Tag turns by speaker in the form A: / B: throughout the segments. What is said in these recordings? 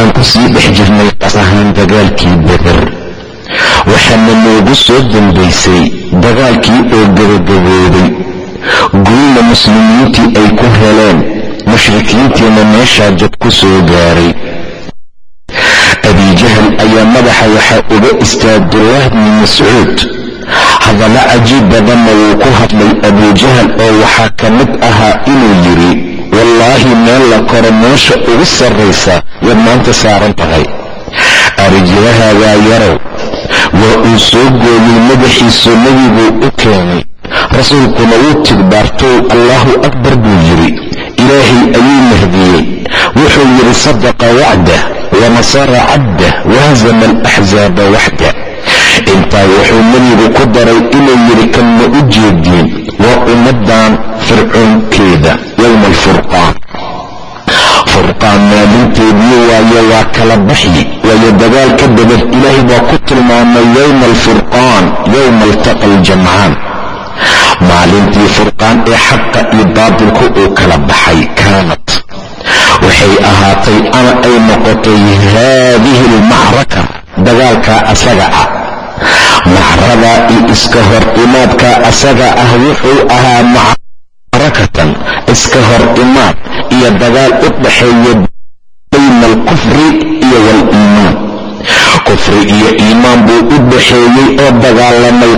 A: waxaan ku sii dhex jirnay ahaan dagaalkii beder waxaana noogu soo dambaysay dagaalkii oo gabagabooday guulna muslimiintii ay ku heleen mushrikiintiina meeshaa jab ku soo gaaray. Abijahal ayaa madaxa waxaa uga istaag abdullah bni mascuud. Hadalla cajiib badanna wuu ku hadlay abujahal oo waxaa ka mid ahaa inuu yidhi wallaahi meel la koro meesha ugu sarraysa waad maanta saaran tahay. Arijirahaagaa yarow waa uu soo gooyey madaxiisuu nebiguu u keenay. Rasuulkuna wuu tigbaartow allaahu akbar buu yidhi. Ilaahay ayuu mahdiyey. Wuxuu yidhi sadaqa wacdah wanasara cabdah wahzama alaxsaaba waxda intaa wuxuu nebigu ku daray inuu yidhi kan ma u jeediin waa ummaddan fircoonkeeda waayo waa kala baxyi waayo dagaalka badan ilaahay baa ku tilmaamay yowma alfurqaan yowma altaqa aljamcaan maalintii furqaan ee xaqa iyo baatilku uu kala baxay kaanat waxay ahaatay ama ay noqotay haadihi almacraka dagaalkaa asaga ah. Macrada iyo iska hor imaadka asaga ah wuxuu ahaa macrakatan iska hor imaad iyo dagaal u dhaxeeya bayna alkufri iyo waaliimaan kufri iyo iimaan buu u dhaxeeyey oo dagaalamay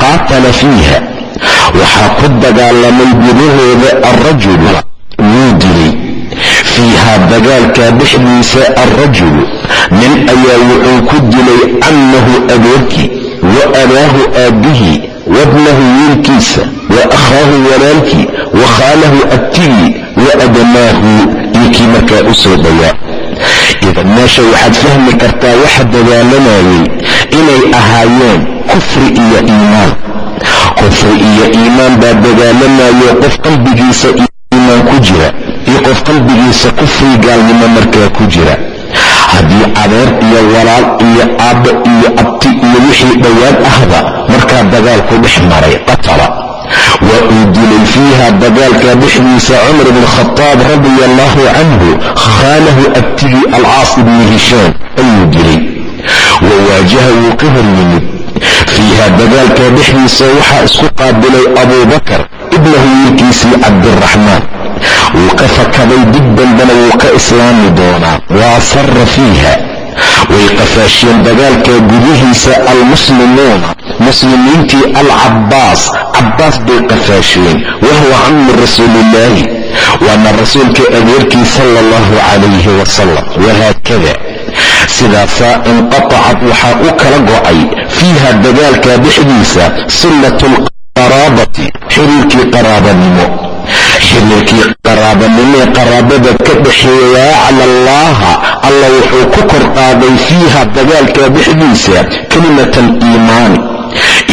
A: qaatala fiiha. Waxaa ku dagaalamay gudahooda alrajulu wuu dilay. Fiihaa dagaalka dhexdiisa alrajulu nin ayaa wuxuu ku dilay cammahu adeerkii wa abaahu aabbihii wabnahu wiilkiisa wa akhaahu walaalkii wa khaalahu abtigii wa adamaahu iyo kii markaa u soo idan meesha waxaad fahmi kartaa waxa dagaalamayay inay ahaayeen kufri iyo iimaan. Kufri iyo iimaan baa dagaalamayo qof qalbigiisa iimaan ku jira iyo qof qalbigiisa kufri gaalnimo markaa ku jira. Haddii adeer iyo walaal iyo aabbo iyo abti iyo wixii dhowaad ahba markaa dagaalku dhex maray qatala waa uu dilay fiiha dagaalka dhexdiisa cumar bn khadaab radia allahu canhu khaalahu abtigii alcaas ibni hishaam ayuu dilay wa waajaha wuu ka hor yimid fiiha dagaalka dhexdiisa waxaa isku qaabilay abubakar ibnahu wiilkiisii cabdiraxmaan wuu ka fakaday dib dambana wuu ka islaami doonaa sara fiiha way qafaashiyeen dagaalka gudihiisa almuslimuuna muslimiintii alcabbaas. Cabbaas bay qafaashiyeen wahuwa camu rasuulillaahi. Waana rasuulka adeerkii sala allahu calayhi wasalam wahaakada sidaasaa inqatacad waxaa u kala go'ay fiiha dagaalka dhexdiisa sillatu alqaraabati xiriirkii qaraabanimo xiriirkii qaraabanimee qaraabada ka dhexeeya cala allaaha alla wuxuu ku kor qaaday fiiha dagaalka dhexdiisa kelimata aliimaani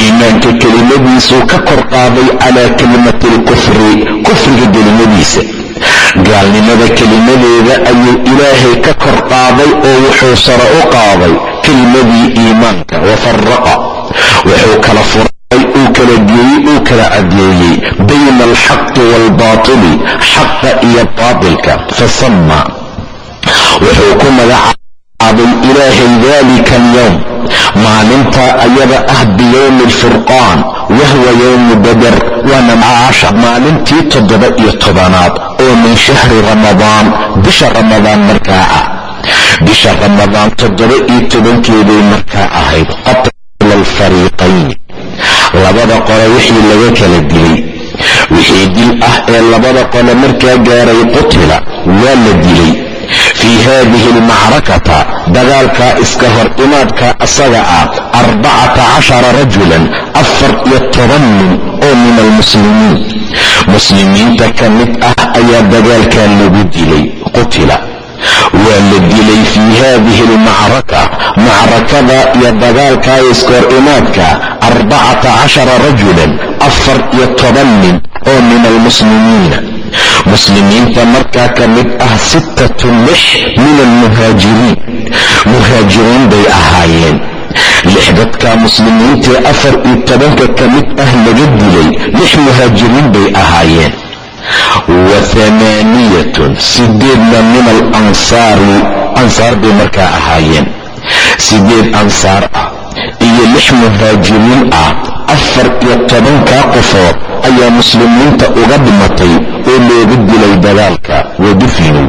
A: iimaanka kelimadiisuu ka kor qaaday calaa kelimati alkufri kufriga kelimadiisa. Gaalnimada kelimadeeda ayuu ilaahay ka kor qaaday oo wuxuu sare u qaaday kelimadii iimaanka wafaraqa wuxuu kala furay uu kala cadeeyey bayna alxaqi waalbaatili xaqa iyo baatilka. Fasama wuxuu ku magacaabay ilaahay dalika alyowm maalinta ayada ah biyowmi alfurqaan wahwa yowmu bader waana macaasha maalintii toddoba iyo tobanaad oo min shahri ramadaan bisha ramadaan markaa ah. Bisha ramadaan toddoba iyo tobankeeday markaa ahayd qatla alfariiqayn labada qole wixii laga kala dilay. Wixii dil ah ee labada qole markaa gaaray qutila waa la dilay. Fii haadihi almacrakata dagaalkaa iska hor imaadka asaga ah arbacata cashara rajulan afar iyo toban nin oo min almuslimiin. Muslimiinta ka mid ah ayaa dagaalkaa lagu dilay qutila. Waa la dilay fii haadihi almacraka macrakada iyo dagaalkaa iska hor imaadka arbacata cashara rajulan afar iyo toban nin oo min almuslimiina muslimiinta markaa ka mid ah sittatu lix min almuhaajiriin muhaajiriin bay ahaayeen lix dadka muslimiintae afar iyo tobanka ka mid ah laga dilay lix muhaajiriin bay ahaayeen wa hamaaniyatun sideedna min alansaari ansaar bay markaa ahaayeen sideed ansaar ah iyo lix muhaajiriin ah afar iyo tobankaa qofood ayaa muslimiinta uga dhimatay oo looga dilay dagaalka wa dufinu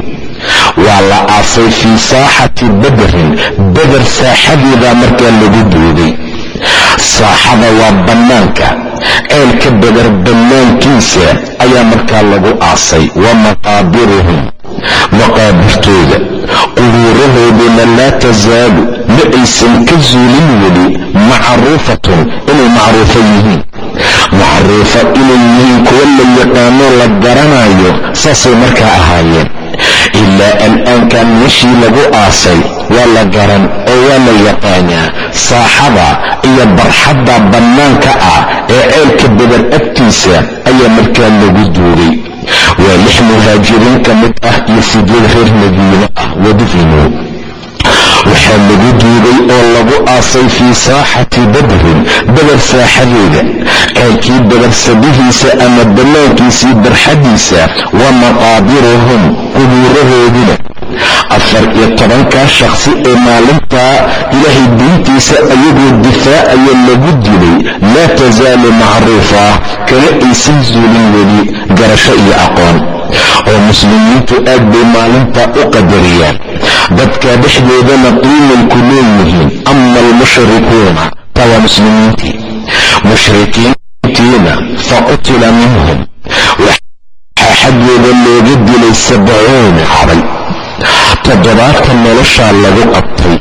A: waa la aasay fii saaxati bederin beder saaxadeedaa markaa lagu duuday saaxada waa bannaanka ceelka beder bannaankiisa ayaa markaa lagu aasay wa maqaabiruhum maqaabirtooda qubuurahooduna laa tasaalu ma aysan ka zuulin weli macruufatun inay macruufo yihiin. Macruufo inay yihiin kuwa la yaqaano la garanayo saasay markaa ahaayeen. Ilaa al'aankan meeshii lagu aasay waa la garan oo waa la yaqaanaa saaxada iyo barxadda bannaanka ah ee ceelka beder agtiisa ayaa markaa lagu duugay waa lix muhaajiriin ka mid ah iyo sideed reer madiine ah wadufinu waxaa lagu duugay oo lagu aasay fii saaxati badrin beder saaxadeeda. Ceelkii beder sabihiisa ama bannaankiisii barxadiisa wa maqaabiruhum qubuurahooduna afar iyo tobankaa shakhsi ee maalintaa ilaahay diintiisa ayagoo difaacaya lagu dilay laa tasaalu macruufa kama aysan zuulin weli garasho iyo aqoon. Oo muslimiintu aad bay maalintaa u qadariyaan. Dadka dhexdoodana qiimay ku leeyihiin ama almushrikuuna taa waa muslimiintii. Mushrikiintiina fa qutila minhum. Waxaa xaggooda looga dilay sabcuuna caday toddobaatan noloshaa lagu qabtay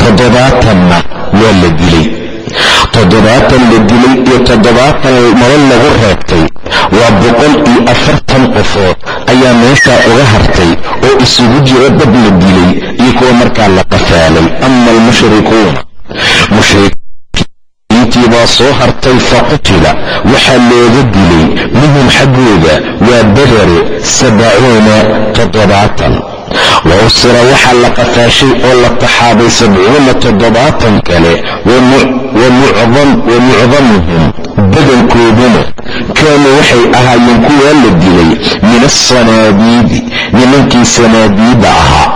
A: toddobaatanna waa la dilay toddobaatan la dilay iyo toddobaatan nolol lagu reebtay waa boqol iyo afartan qofood ayaa meeshaa uga hartay oo isugu jira dad la dilay iyo kuwa markaa la qafaalay ama almushrikuuna mushrikiintii baa soo hartay fa qutila waxaa looga dilay minhum xaggooda waa badare sabacuuna toddobaatan wa usira waxaa la qafaashay oo la taxaabay sabcuuna toddobaatan kale wa mucdamuhum badankooduna kaanuu waxay ahaayeen kuwaa la dilay min asanaadiidi nimankii sanaadiida ahaa.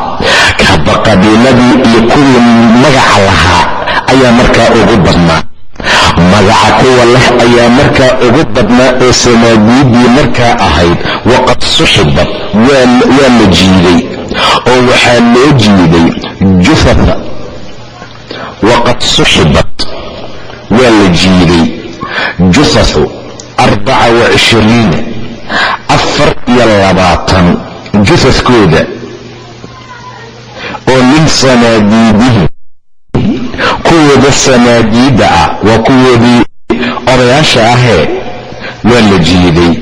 A: Hadda qabiiladii iyo kuwii magaca lahaa ayaa markaa ugu badnaa. Magaca kuwa leh ayaa markaa ugu badnaa oo sanaadiidii markaa ahayd waqad suxibad waa la jiiday oo waxaa loo jiiday jufatha waqad suxibat waa la jiiday jufathu arbaca wa cishiriina afar iyo labaatan jufaskooda. Oo min sanaadiidihim kuwooda sanaadiidda ah. Waa kuwoodii odayaasha ahee. Waa la jiiday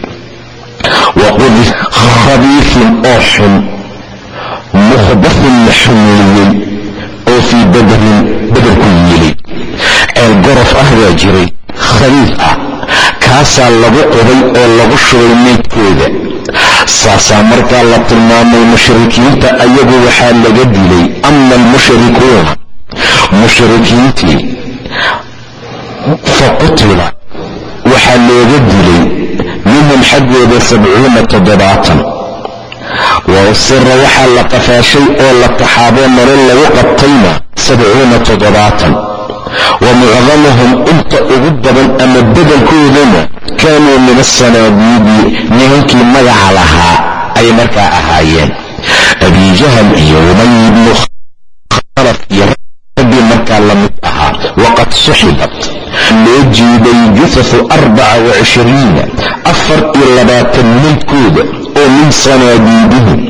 A: waqudi khabiifin oo xun mukhbafin la xumeeyey oo fii badarin badar ku yiilay ceel gorof ah baa jiray khabiif ah kaasaa lagu qubay oo lagu shubay meydkooda saasaa markaa la tilmaamay mushrikiinta ayagu waxaa laga dilay ama almushrikuuna mushrikiintii fa qutila waxaa looga dilay minhum xaggooda sabcuuna wa usira waxaa la qafaashay oo la taxaaboo nolol lagu qabtayna sabcuuna toddobaatan. Wa mucdamuhum inta ugu badan ama bedelkoodana kaanuu min asanaadiidi nimankii magaca lahaa ay markaa ahaayeen. Abijahal iyo umay ibnu markaa la mid ahaa waqad suxibat. Loo jiiday juhafu arbaca wacishiriina afar iyo labaatan meydkooda oo min sanaadiidihim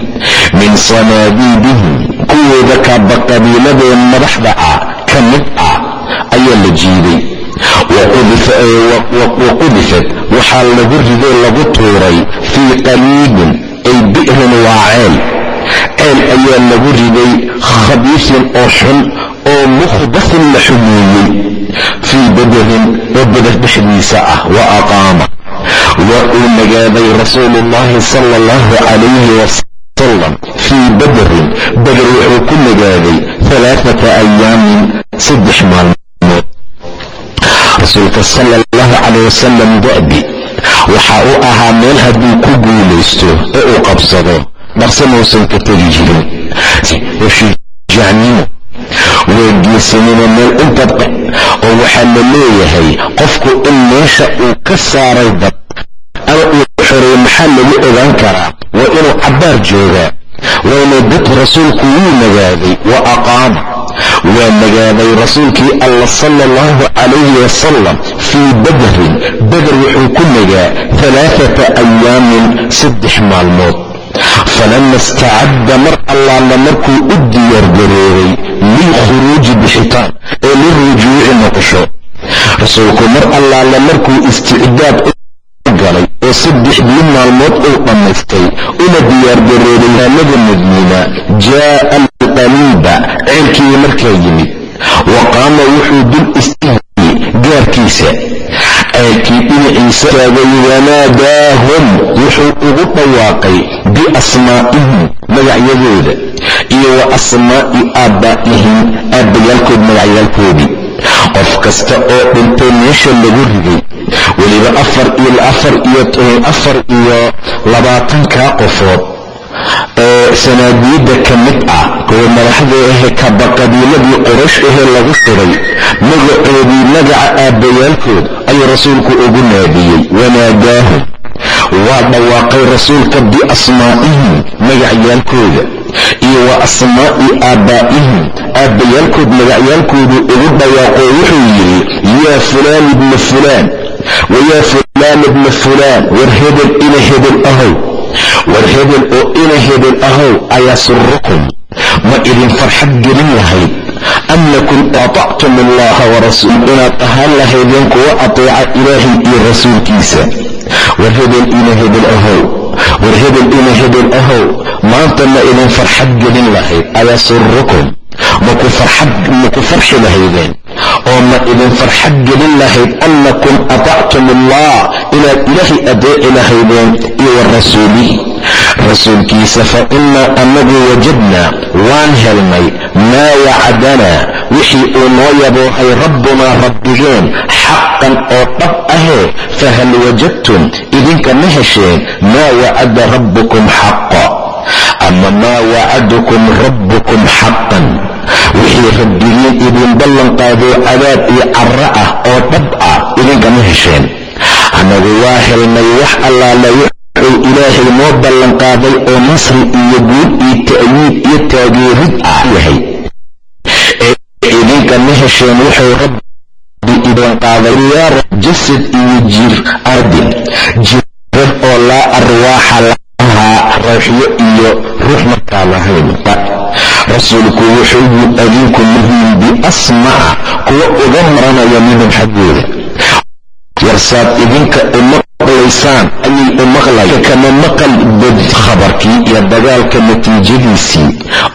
A: min sanaadiidihim kuwooda kaaba qabiiladee madaxda ah ka mid ah ayaa la jiiday. Waqudifat waxaa lagu riday lagu tuuray fii qaliibin ay bi'rin waa ceel ceel ayaa lagu riday khabiisin oo xun oo mukhbasin la xumeeyey. Fii badarin oo badar dhexdiisa ah wa aqaama waa uu nagaaday rasuulu llahi sala allahu calayhi wasalam fii badarin badar wuxuu ku nagaaday alaaata ayaamin saddex maalmood. Rasuulka sala allahu calayh wasalam da'bi waxa uu ahaa meel hadduu ku guulaysto ee uu qabsado dhaqse mausan ka tegi jirin. Shujacnimo waa geesanimo meel intaad oo waxaa la leeyahay qofku in meesha uu ka saaray dad maxaa lagu ogaan karaa? Waa inuu cabbaar joogaa. Waana dad rasuulku wuu nagaaday. Wa aqaama waa nagaaday rasuulkii alla sala allahu calayhi wasalam fii badrin. Bader wuxuu ku nagaa alaaata ayaamin saddex maalmood. Falama istacadda mar allaala markuu u diyaargaroobay lilkhuruuji bixitaan ee lilrujuuci noqosho. Rasuulku mar allaala markuu isticdaad galay oo saddexdii maalmood uu dhammaystay una diyaargaroobay haalada madiina jaa'a alqaliiba ceelkii markaa yimid. Wa qaama wuxuu dul istaagay gaarkiisa. Ceelkii dhinaciisa taagay wanaadaahum wuxuu ugu dhawaaqay biasmaa'ihim magacyadooda iyo wa asmaa'i aabbaa'ihim aabbayaalkood magacyaalkoodii. Qof kasta oo dhintay meesha lagu riday weliba afar iyo labaatankaa qofood. Ee sanaadiidda ka mid ah kuwa madaxda ahe kaba qabiiladii qoraysh ahee lagu xiray magacoodii magaca aabbayaalkood ayuu rasuulku ugu naadiyey wanaadaahum waa dhawaaqay rasuulka biasmaa'ihim magacyaalkooda iyo wa asmaa'i aabbaa'ihim. Aabbayaalkood magacyaalkoodu ugu dhawaaqo wuxuu yidhi yaa fulaan ibna fulaan wa yaa fulaan ibna fulaan war hebel ina hebel ahow war hebel oo ina hebel ahow ayasurukum ma idin farxad gelin lahayd annakum atactum allaha warasuul inaad ahaan lahaydeen kuwa ateeca ilaahay iyo rasuulkiisa war hebel ina hebel ahow war hebel ina hebel ahow maanta ma idin farxad gelin lahayd ayasurukum maku farxi lahaydeen oo ma idin farxad gelin lahayd annakum atactum allah inaad ilaahay adeeci lahaydeen iyo wa rasuulihi. Rasuulkiisa fa innaa annagu wajadnaa waan helnay maa wacdanaa wixii uu noo yaboohay rabbunaa rabbigeen xaqan oo dhab ahee fahal wajadtum idinka ma hesheen maa wacada rabbukum xaqa ama maa wacadukum rabbukum xaqan wixii rabbigiin idin ballan qaadoo cadaab iyo carro ah oo dhab ah idinkama hesheen. Annagu waa helnay wax allaala wuxuu ilaahay noo ballan qaaday oo nasri iyo guud iyo ta'yiid iyo taageerid ah yahay. Ee idinkama hesheen wuxuu rabbi idin qaaday. Yaa jasad iyo jir ardin jirar oo laa arwaaxa rawxyo iyo ruux markaa lahayn rasuulku wuxuu adinku muhiim biasmaca kuwa uga maranaya minhum xaggooda warsaad idinka u maqlaysaan ayay u maqlaya kama maqal bad khabarkii iyo dagaalka natiijadiisii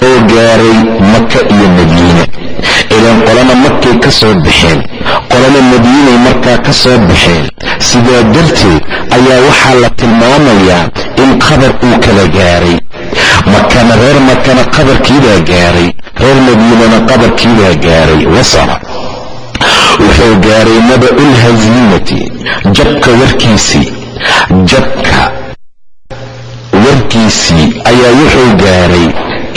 A: oo gaaray maka iyo madiine ilaan qolana markay ka soo baxeen qolana madiinay markaa ka soo baxeen. Sidaa darteed ayaa waxaa la tilmaamayaa in qabar uu kala gaaray. Makana reer makana qabarkiibaa gaaray. Reer madiinana qabarkiibaa gaaray. Wasara. Wuxuu gaaray naba'ul hasiimati jabka warkiisii jabka warkiisii ayaa wuxuu gaaray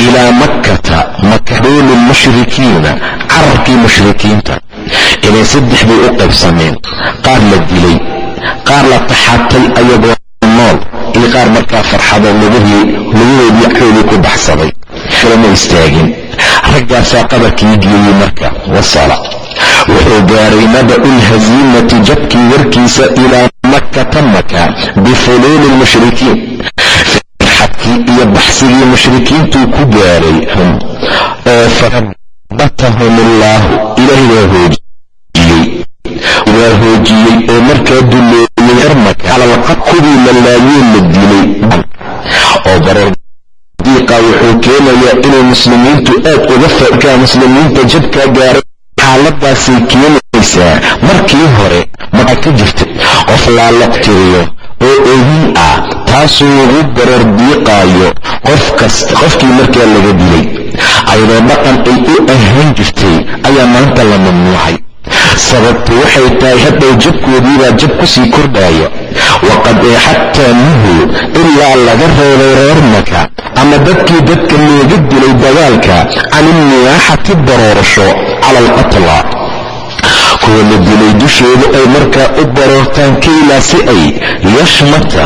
A: ilaa makkata makadooli mushrikiina carabkii mushrikiinta inay saddex bay u qaybsameen. Qaar la dilay qaar la taxatay ayagoo nool. Iyo qaar markaa farxado lugahoodii coodii ku baxsaday kalama istaagin. Raggaasaa qabarkii geeyey marka wasala. Wuxuu gaaray naba'u lhaziimati jabkii warkiisa ilaa makkata maka bifuluuli lmushrikiin firxadkii iyo baxsigii mushrikiintuu ku gaaray hum. Oo fakabatahum illaahu ilaahay waa hoojiyey. Waa hoojiyey oo markaa duleeyey yarmaka calalqad kuwii la laayee la dilay. Oo barar wuxuu keenayaa inay muslimiintu aad uga fakaa muslimiinta jabkaa gaaray. Xaaladaasay keenaysaa markii hore maxaa ka jirta qof laalaqtiriyo oo ohin ah taasuu ugu barar diiqaayo qofkii markaa laga dilay. Ayadoo dhaqan ay u ahaan jirtay ayaa maanta la mamnuucay. Sababtu waxay tahay hadhow jabkoodiibaa jab ku sii kordhaaya waqad ee xataa nuhu ilaa laga reebay reer maka ama dadkii dadka looga dilay dagaalka can inniyaaxati baroorasho cala alqatla kuwa la dilay dushooda ay markaa u baroortaan kaylaa si ay yashmata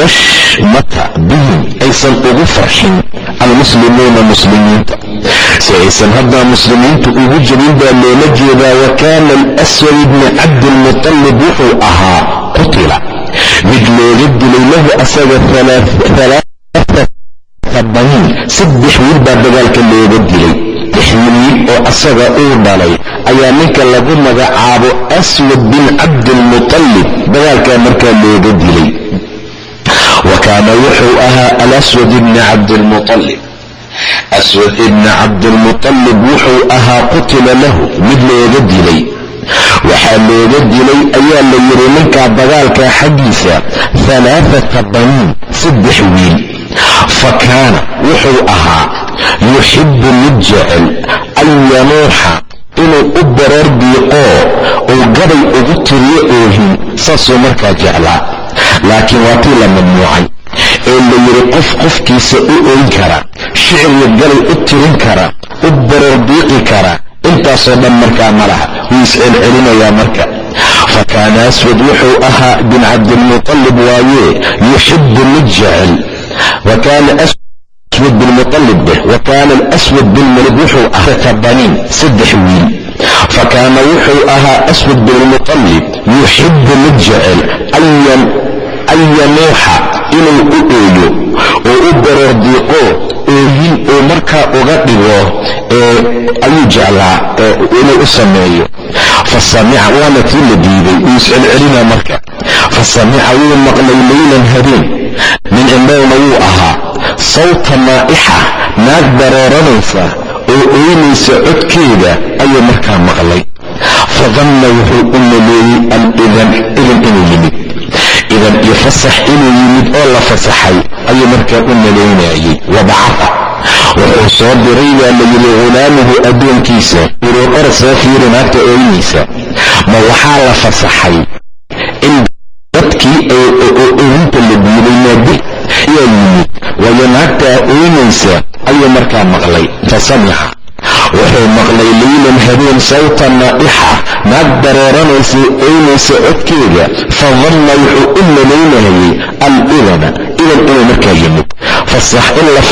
A: yashmata bihim aysan ugu farxin almuslimuuna muslimiinta si aysan haddaa muslimiintu ugu jabin baa loola jeedaa wa kaana alaswad ibni cabdilmutalib wuxuu ahaa qutila mid looga dilay lahu asaga baniin saddex wiil baa dagaalka looga dilay wiil oo asaga uu dhalay ayaa ninka lagu magacaabo aswad bin cabdilmutalib dagaalkaa markaa looga dilay. Wa kaana wuxuu ahaa alaswad ibni cabdilmutalib aswad ibni cabdilmutalib wuxuu ahaa qutila lahu mid looga dilay. Waxaa looga dilay ayaa la yidhi ninkaa dagaalka xaggiisa halaaata baniin saddex wiil. Fa kaana wuxuu ahaa yuxibu mid jecel an yanuuxa inuu u baroor diiqoo uu gabay ugu tiriyo oohin saasuu markaa jeclaa. Laakiin waa tii la mamnuucay ee la yidhi qof qofkiisa u oyn kara shicirya galay u tirin kara u baroor diiqi kara intaasoo dhan markaa ma laha. Wuu iscelcelinayaa marka. Fa kaana aswad wuxuu ahaa bin cabdilmutalib waayee yuxibu mid jecel aswad bilmutalib beh wa kaana alaswad bilmulib wuxuu ahaa baniin saddex wiil fa kaana wuxuu ahaa aswad bilmutalib yuxibu mid jecel an yanuuxa inuu u ooyo oo u baroor diiqo ooyin uu markaa uga dhigo ayuu jeclaa inuu u sameeyo fa samica waana tii la diiday wuu iscelcelina marka fa samica wuu maqlay leylan habeen nin indhowna wuu ahaa sawta naa'ixa naag barooranaysa oo ooynaysa codkeeda ayuu markaa maqlay. Fa danna wuxuu u maleeyey alidan idan inuu yimid. Idan iyo fasax inuu yimid oo la fasaxay ayuu markaa u malaynayey wabacafa wuxuu soo diray baa la yidhi hulaamuhu addoonkiisa urur or soo fiiri naagta ooynaysa ma waxaa la fasaxay in dadkii ooyinta la diiday maadir ayaa yimid waayo naagtaa ayuu markaa maqlay fa samica wuxuu maqlay leylan habeen sawta naa'ixa naag darooranaysa ooynaysa codkeeda fa danna wuxuu u malaynayay al-idana idan inuu markaa yimid. Fasax in la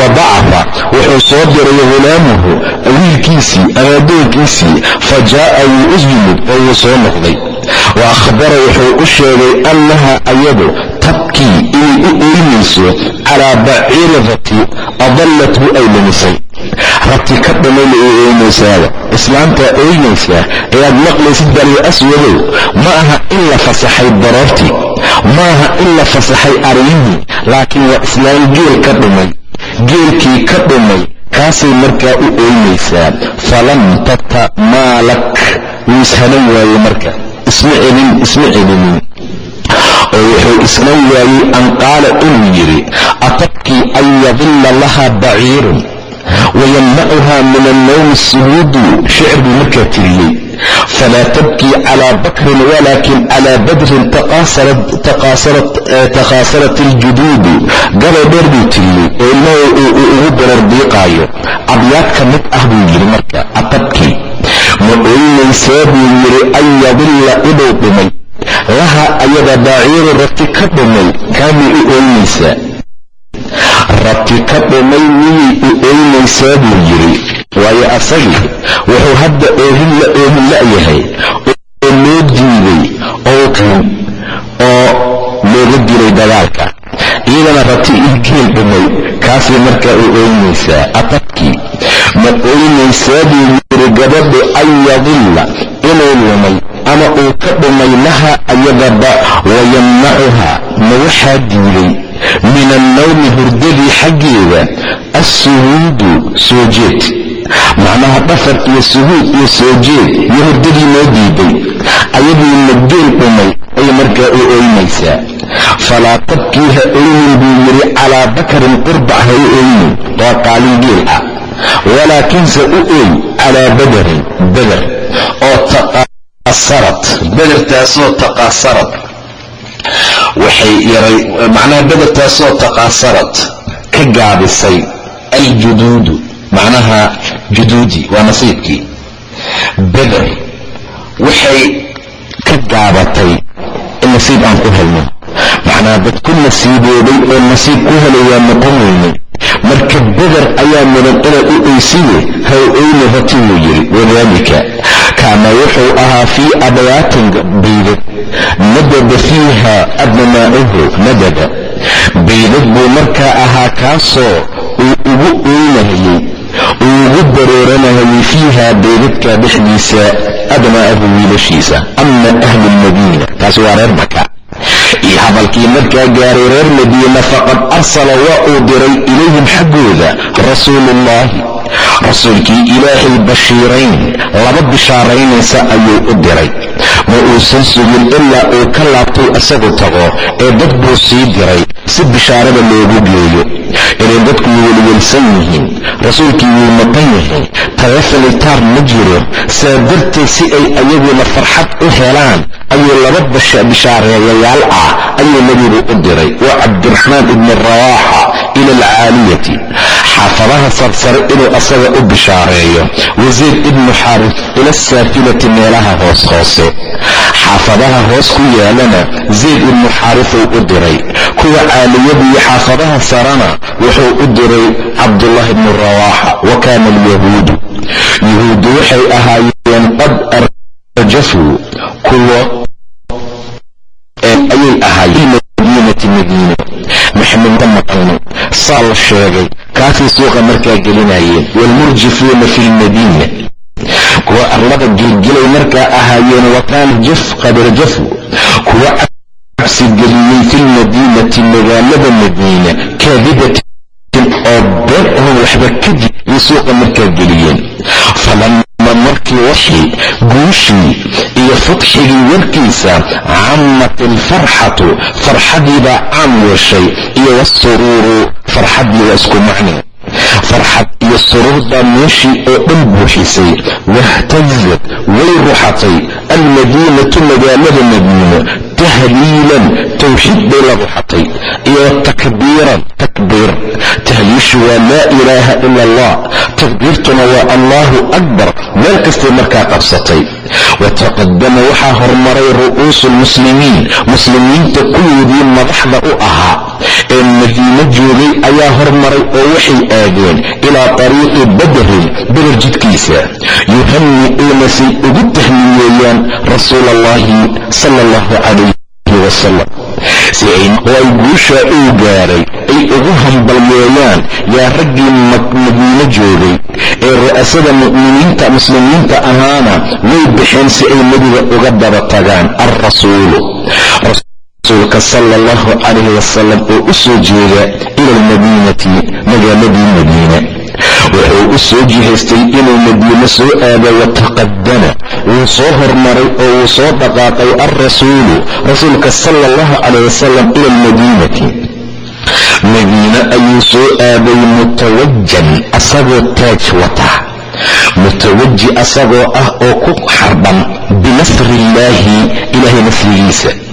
A: wa bacafa wuxuu soo diray hulaamuhu wiilkiisii ama adoonkiisii fa jaa'a wuu u yimid oo wuu soo noqday. Wa akhbara wuxuu u sheegay annaha ayadu tabkii inay u ooynayso calaa baciiri rati adallathu ay lumisay. Rabti ka dhamayna ay ooynaysaaba islaamtaa ooynaysaa ee aad maqlaysid bali aswadow ma aha in la fasaxay baroortii ma aha in la fasaxay aryihii laakiin waa islaam geel ka dhumay geelkii ka dhumay kaasay markaa u ooynaysaa falam tatamaalak wuu ishanan waayey marka isma celin isma celinin oo wuxuu islan waayey an qaala inuu yidhi atabkii an yadilla laha baciirun wayamnacuha min annowmi suhuudu shicir buu markaa tiriyey. Falaa tabkii calaa bakrin walaakin calaa badrin takhaasarat aljuduudu gabay dheer buu tiriyey oo ilmaha uu ugu barar diiqaayo. Abyaad ka mid ah buu yidhi marka atabkii ma ooynaysaa buu yidhi an yadilla inuu dhumay laha ayada baaciiru rati ka dhumay kaamay u ooynaysaa rati ka dhumay miyay u ooynaysaa buu yidhi. Waayo asagii wuxuu hadda oohin la oohin la'yahay oo loo diiday oo looga dilay dagaalka iyadana rati ilgeel dhumay kaasay markaa u ooynaysaa atabkii ma ooynaysaa buu yidhi gabadhu an yadilla inuu lumay ama uu ka dhumay laha ayadaba wayamnacuha ma waxaa diiday min annawmi hurdadii xaggeeda assuhuudu soo jeed. Macnaha dhafar iyo suhuud iyo soo jeed iyo hurdadii noo diiday ayadii mageel dhumay ay markaa u ooynaysaa falaa tabkii ha oynin buu yidhi calaa bakarin qurbac ha u oynin waa qaalin geel ah. Walaakinse u ooy calaa badarin bader oo taqaasarat badertaasoo taqaasarad waxay yaray macnaha badertaasoo taqaasarad ka gaabisay aljuduudu macnaha juduudi waa nasiibkii. Beder waxay ka gaabatay in nasiib aan ku helno macnaha dad ku nasiibooday oo nasiib ku helayaa noqon weyne marka beder ayaa mudan inaad u oysiye ha oyni rati wuu yidhi wadaalika kaana wuxuu ahaa fii abayaatin baydad nadaba fiiha abnaacuhu nadaba baydad buu markaa ahaa kaasoo uu ugu oynahayey uu ugu darooranahayay fiiha baydadka dhexdiisa abnaacahu wiilashiisa ama ahlu lmadiina. Taasi waa reer maka iyo hadalkii markaa gaaray reer madiina faqad arsala waa uu diray ilayhim xaggooda rasuuluullaahi rasuulkii ilaahay bashiirayn laba bishaaraynaysa ayuu u diray. Ma uusan sugin ilaa uu ka laabtay isagu tago ee dad buu sii diray si bishaarada loogu geeyo. Inay dadku welwelsan yihiin rasuulkii wuu maqan yahay tayafalitaar ma jiro. Saa darteed si ay ayaguna farxad u helaan ayuu laba bishaareeyayaal ah ayuu nebigu u diray waa cabdiraxmaan ibni rawaaxa ila alcaaliyati. Xaafadaha sarsare inuu asaga u bishaareeyo. Wasiir ibnu xaarif ila asaafilati meelaha hoos hoose. Xaafadaha hoos ku yaalana zayd ibnu xaarifuu u diray. Kuwa caaliyada iyo xaafadaha sarana wuxuu u diray cabdullahi ibnu rawaaxa wa kaana alyahuudu yahuuddu waxay ahaayeen qad arjafuu kuwa ayay ahaayeen madiinati madiina maxamed ka maqalno saa la sheegay kaasay suuqa markaa gelinayeen waalmurjifuuna fi lmadiina kuwa arlada gilgilay markaa ahaayeen wa kaana jaf qad rajafu kuwa cabsi geliyey fi lmadiinati magaalada madiina kaadibatin oo been oon waxba kadib ay suuqa markaa geliyeen. Falama markii waxii guushii iyo fudxigii warkiisa cammat alfarxatu farxadiibaa caam yeeshay iyo wasuruuru farxaddii waa isku macni farxad iyo suruur meeshii oo dhan buuxisay. Wahtazat way ruxatay almadiinatu magaalada madiina tahliilan tawxiid bay la ruxatay iyo takbiiran takbiir. Tahliishu waa laa ilaaha ila allah takbiirtuna waa allahu akbar. Meel kastay markaa qabsatay. Wataqadama waxaa hormaray ru'uusu lmuslimiin muslimiinta kuwoodii madaxda u ahaa. Ee madiino joogay ayaa hormaray oo waxay aadeen ilaa tariiqi badrin beder jidkiisa. Yuhanni'uuna say ugu tahniyeeyaan rasuula allahi sala allahu calayhi wasalam si ay guushaa uu gaaray ay ugu hambalyeeyaan yaa raggii madiino joogay ee ru'asada mu'miniinta muslimiinta ahaana way bixeen si ay nebiga uga daba tagaan alrasuulu rasuulka sala allahu calayhi wasalam oo u soo jeeda ila almadiinati magaaladii madiina. Wuxuu u soo jihaystay inuu madiine soo aado wataqadama wuu soo hormaray oo wuu soo dhaqaaqay alrasuulu rasuulka sala allahu calayh wasalam ila almadiinati. Madiine ayuu soo aaday mutawajan asagoo taaj wata. Mutawaji asagoo ah oo ku xarban binasri illaahi ilaahay nasrigiisa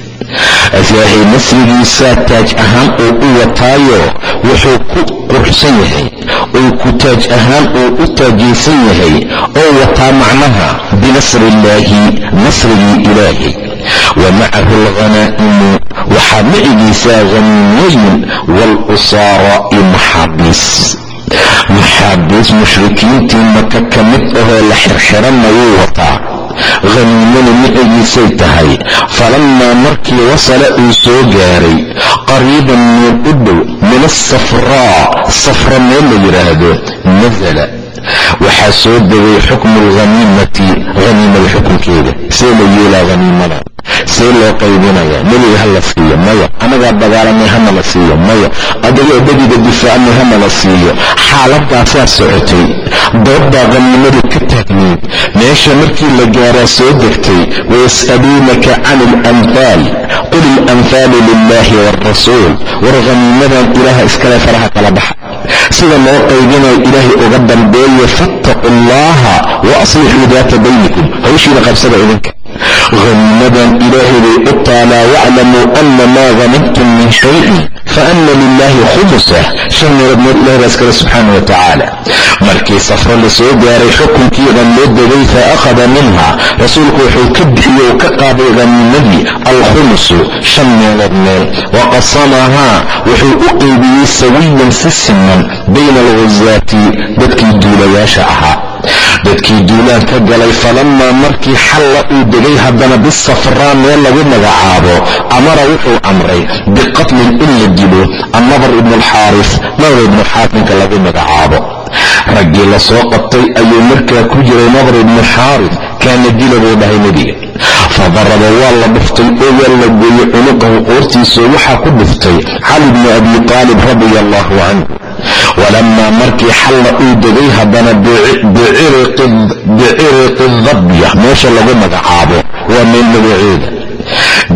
A: ilaahay nasrigiisaa taaj ahaan uu u wataayo wuxuu ku quruxsan yahay uu ku taaj ahaan uu u taajaysan yahay oo wataa macnaha binasri illaahi nasrigii ilaahay wa macahu alghanaa'imu waxaa micigiisaa haniimooyin waal-usaara iyo maxaabiis maxaabiis mushrikiintii maka ka mid ahoo la xirxiranna wuu wataa haniimana micigiisay tahay. Falammaa markii wasala uu soo gaaray qariiban meel u dhow min asafraa safra meel la yidhaahdo nasala waxaa soo degay xukmu alhaniimati haniimada xukunkeeda. See la yeelaa haniimada see loo qaybinayaa. Nebiga ha la siiyo maya anagaa dagaalamay hana la siiyo maya adagoo nebiga difaacmay hana la siiyo. Xaaladaasaa socotay. Doobbaa haniimadu ka taagnayd. Meesha markii la gaaraa soo degtay wayas'aluunaka can ilanfaal qul ilanfaalu lilahi waalrasuul war haniimadan ilaaha iskale faraha kala baxa. Sida loo qaybinayo ilaahay uga dambeeye fattaqu allaha wa aslixuu daata baynikum. Hawshiina qabsada idinka haniimadan ilaahay bay u taalaa waclamuu ana maa hanimtum min shayin faana lilahi khumusah shan meelood meel ilahay baa iskale subxaana wa tacaala markii safro la soo gaaray xukunkiidan loo degay fa akhada minha rasuulku wuxuu ka bixiyey uu ka qaaday haniimadii alkhumusu shan meelood meel wa qasamahaa wuxuu u qeybiyey sawiyan si siman bayna alghusaati dadkii duulayaasha ahaa dadkii duulaan galay falamaa markii xalla uu degay haddana bisafraa meel lagu magacaabo amara wuxuu amray biqatlin in la dilo annadar ibnu alxaaris nadar ibnu lagu magacaabo raggii la soo qabtay ayuu markaa ku jiray nadar ibnu xaaris kaana dila buu dhahay nebiga fadaraba waa la dhuftay oo waa la gooyey cunuqahu qoortiisao waxaa ku dhuftay cali bnu abi taalib radia allahu canhu walamaa markii xalla uu degay haddana biciriqi dabya meesha lagu magacaabo waa meel magaceeda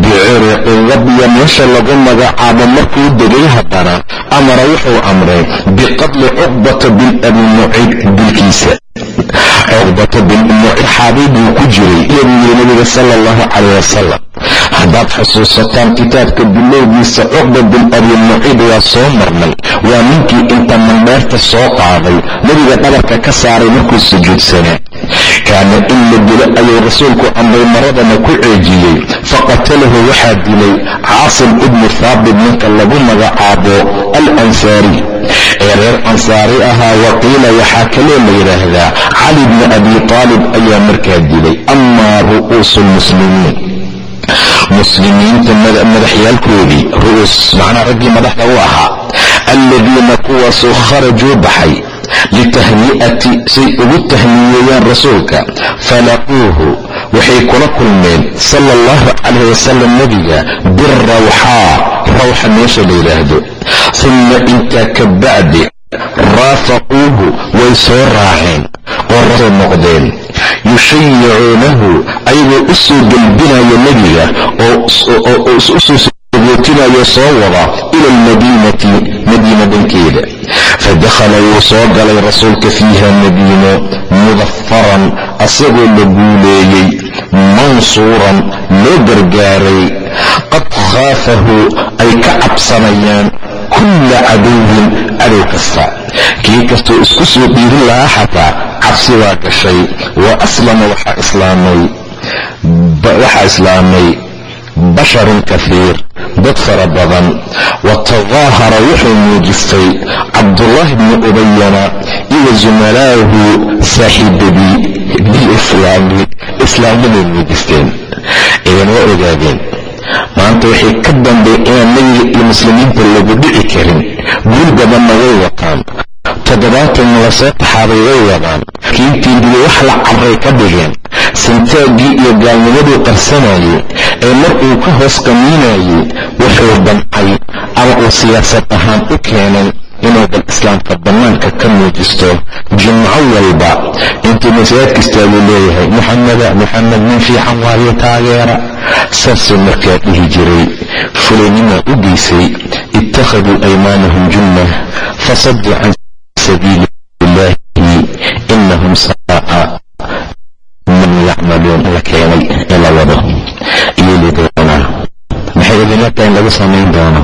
A: biciriqi dabya meesha lagu magacaabo markuu degay haddana amara wuxuu amray biqatli cuqbata bin abi muciid dilkiisa. Cuqbata bin muciid xaabiibuu ku jiray iyo buu yiri nabiga sala allahu calayh wasalam haddaad xusuusataan kitaabka bilowgiisa cuqba bin abi muciid waa soo marnay. Waa ninkii inta mandheerta soo qaaday. Nebiga dhabarka ka saaray markuu sujuudsanaa kaana in la dilo ayuu rasuulku amray maradana ku ceejiyey. Faqatalahu waxaa dilay caasim ibnu haabit ninka lagu magacaabo al ansaari ee reer ansaari ahaa waqiila waxaa kaloo la yidhaahdaa cali bni abi taalib ayaa markaa dilay amaa ru'uusu lmuslimiin muslimiinta madaxyaalkoodii ru'uus macnaa raggii madaxda u ahaa alladiina kuwaasoo kharajuu baxay litahni'ati say ugu tahniyeeyaan rasuulka. falaquuhu waxay kula kulmeen sala allahu calayh wasalam nebiga birawxaa rawxa meesha la yidhaahdo uma intaa ka bacdi raafaquuhu way soo raaceen oo rasoo noqdeen yushayicuunahu ayagoo u soo gelbinaya nebiga oo u soo wada ila almadiinati madiina dhankeeda. Fadakhala wuu soo galay rasuulka fiiha madiino mudafaran asagoo la guuleeyey mansuuran loo gargaaray. Qad khaafahu ay ka cabsanayaan kulla caduwin cadow kasta. Kii kastoo isku soo dhiirin lahaa xataa cabsi waa gashay wa aslama waxaa islaamay basharun kafiir dad fara badan wa tadaahara wuxuu muujistay cabdullaahi bni ubayana iyo zumalaahu saaxiibadii bilislaami islaamniday muujisteen idan ogaadeen maanta waxay ka dambeyn inaan nebiga iyo muslimiinta lagu dhici karin guul badanna way wataan toddobaatan la soo taxaaday way wadaan kiintiindiyo wax la cabray ka dhigeen sintaaggii iyo gaalnimaduu qarsanayay ee mar uu ka hoos qamiinayay wuxuu dancay ama uu siyaasad ahaan u keenay inuu bal islaamka bannaanka ka muujisto jumco walba. Intuu masaajidka istaaguu leeyahay muxameda muxamed nin fiican waayo taageera. Saasuu markaa dhihi jiray. Fulaynimaa u geysay ittakhaduu aymaanahum junna fasaduu can sabiili illahi inahum yacmaluun la keenay ee la wado. Yeeli doonaa maxay idinla tahay lagu samayn doono